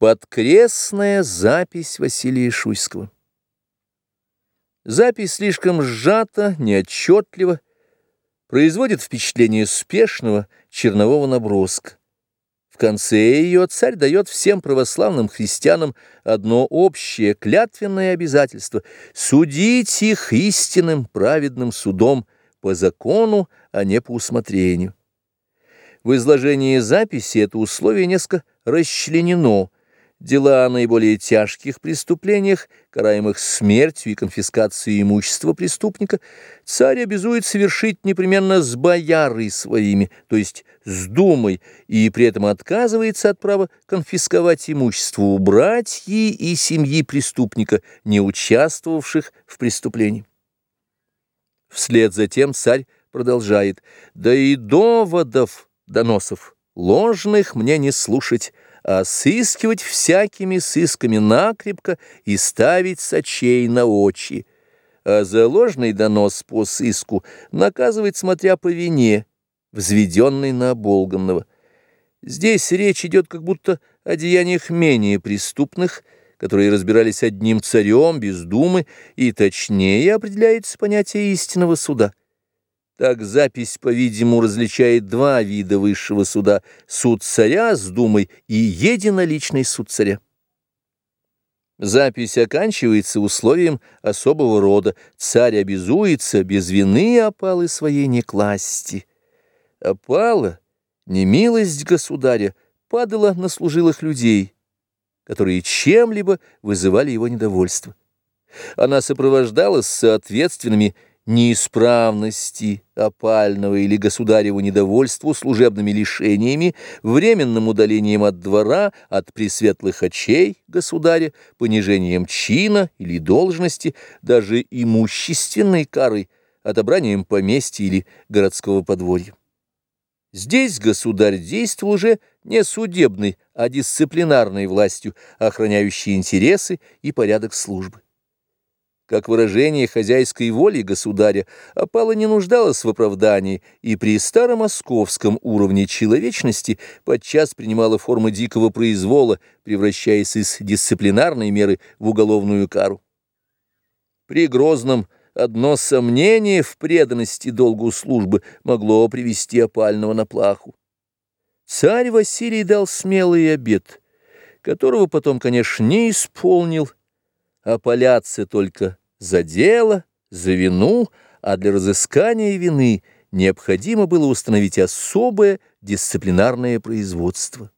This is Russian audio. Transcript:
Подкрестная запись Василия Шуйского. Запись слишком сжата, неотчетлива, производит впечатление спешного чернового наброска. В конце ее царь дает всем православным христианам одно общее клятвенное обязательство — судить их истинным праведным судом по закону, а не по усмотрению. В изложении записи это условие несколько расчленено — Дела о наиболее тяжких преступлениях, караемых смертью и конфискацией имущества преступника, царь обязует совершить непременно с боярой своими, то есть с думой, и при этом отказывается от права конфисковать имущество у братьи и семьи преступника, не участвовавших в преступлении. Вслед за тем царь продолжает «Да и доводов, доносов, ложных мне не слушать, а сыскивать всякими сысками накрепко и ставить сочей на очи, а за донос по сыску наказывать, смотря по вине, взведенной на оболганного. Здесь речь идет как будто о деяниях менее преступных, которые разбирались одним царем без думы, и точнее определяется понятие истинного суда. Так запись, по-видимому, различает два вида высшего суда – суд царя с думой и единоличный суд царя. Запись оканчивается условием особого рода. Царь обязуется без вины опалы своей не класти. Опала, немилость государя, падала на служилых людей, которые чем-либо вызывали его недовольство. Она сопровождалась соответственными неисправности опального или государеву недовольству служебными лишениями, временным удалением от двора, от пресветлых очей государя, понижением чина или должности, даже имущественной карой, отобранием поместья или городского подворья. Здесь государь действовал уже не судебной, а дисциплинарной властью, охраняющей интересы и порядок службы. Как выражение хозяйской воли государя, опала не нуждалась в оправдании и при старомосковском уровне человечности подчас принимала формы дикого произвола, превращаясь из дисциплинарной меры в уголовную кару. При Грозном одно сомнение в преданности долгу службы могло привести опального на плаху. Царь Василий дал смелый обет, которого потом, конечно, не исполнил, опаляться только за дело, за вину, а для разыскания вины необходимо было установить особое дисциплинарное производство.